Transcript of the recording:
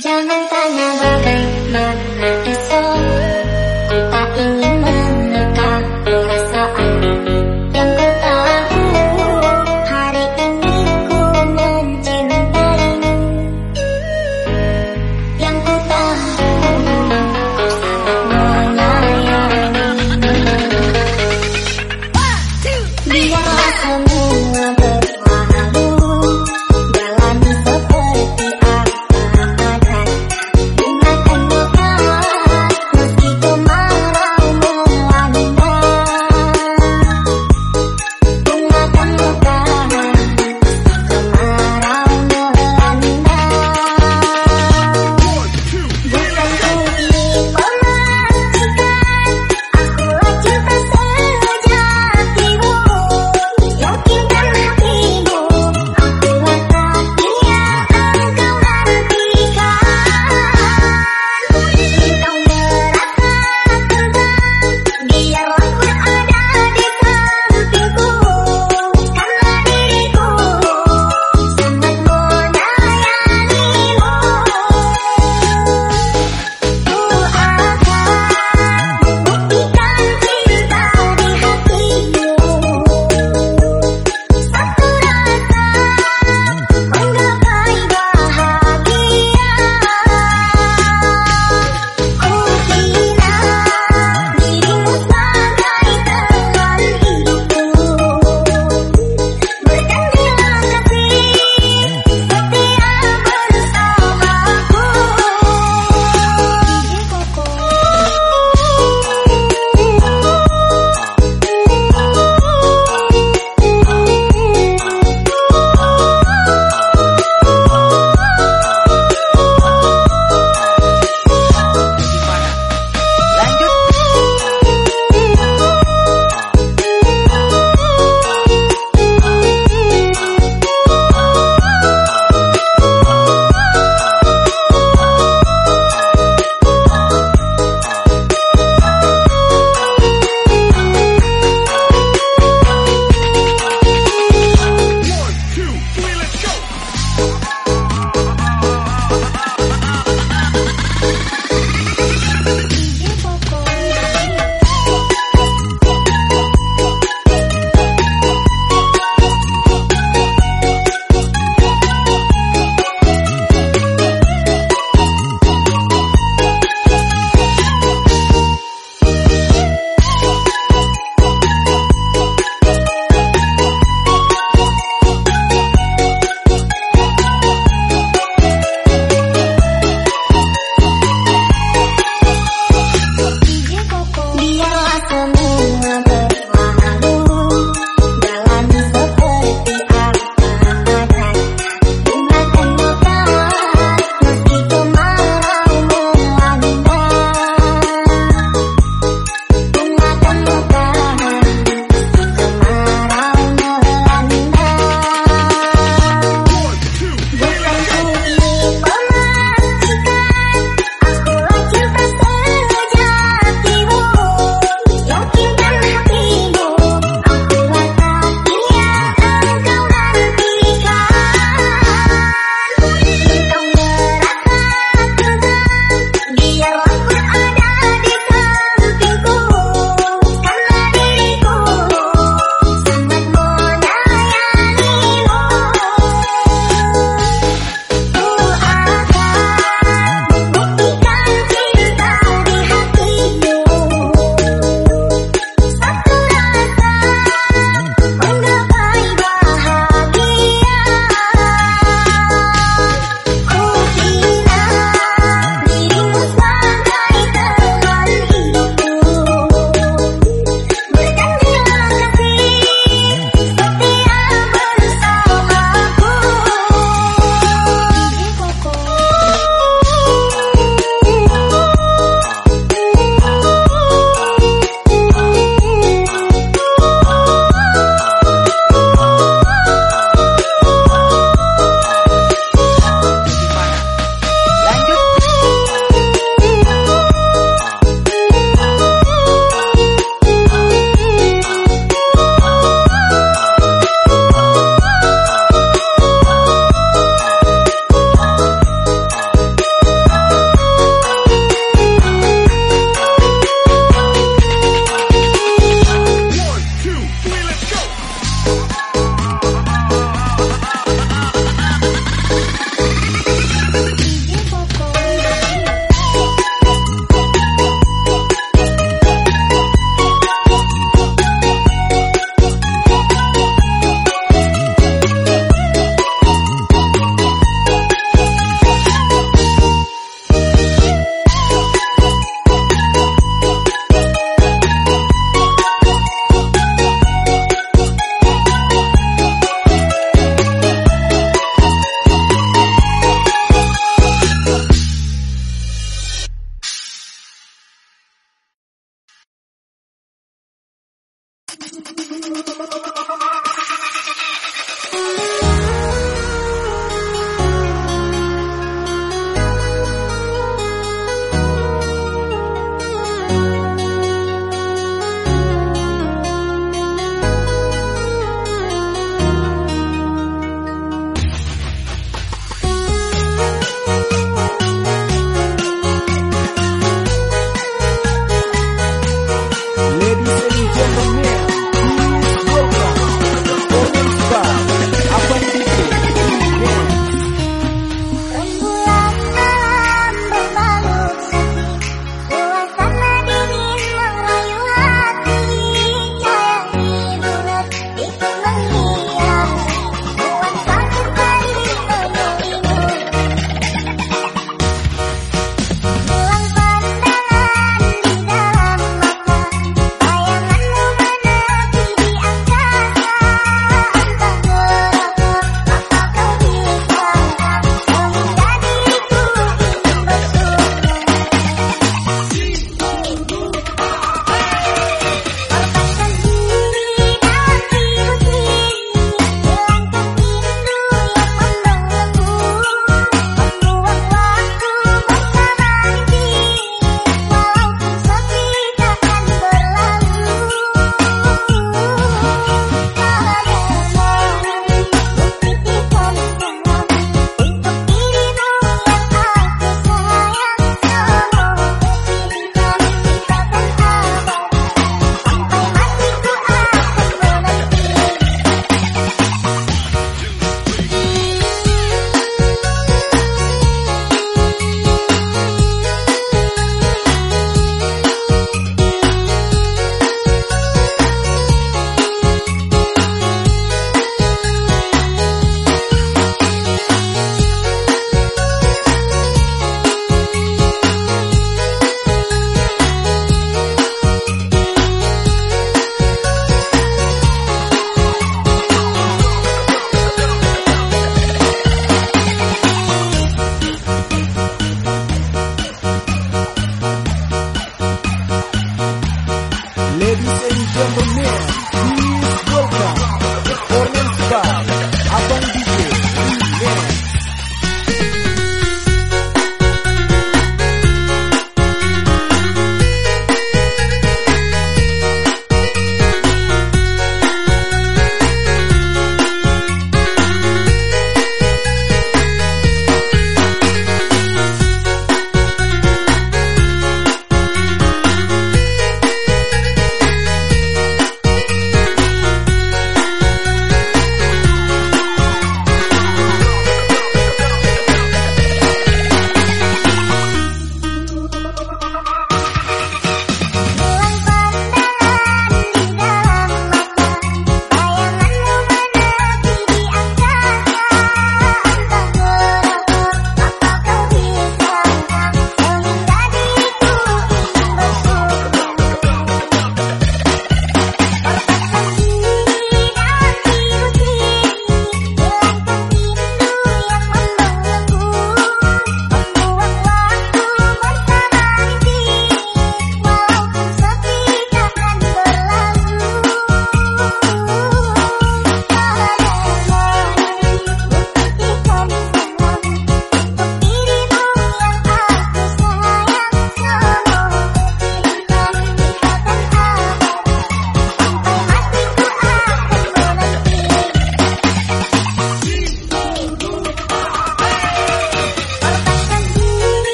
Jangan tanya bagaimana esok